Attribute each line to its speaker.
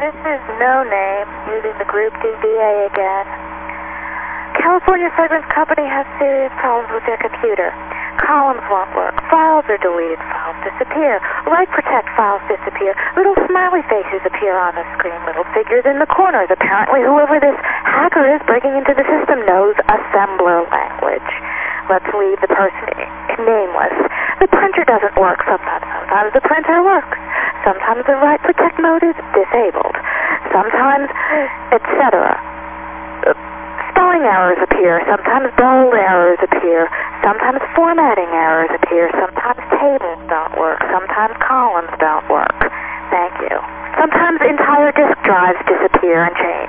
Speaker 1: No name. Using the group DBA again. California Fragrance Company has serious problems with their computer. Columns won't work. Files are deleted. Files disappear. Write Protect files disappear. Little smiley faces appear on the screen. Little figures in the corners. Apparently whoever this hacker is breaking into the system knows assembler language. Let's leave the person nameless. The printer doesn't work sometimes. Sometimes the printer works. Sometimes the write protect mode is disabled. Sometimes, etc. Uh, spelling errors appear. Sometimes bold errors appear. Sometimes formatting errors appear. Sometimes tables don't work. Sometimes columns don't work. Thank you. Sometimes entire disk drives disappear and change.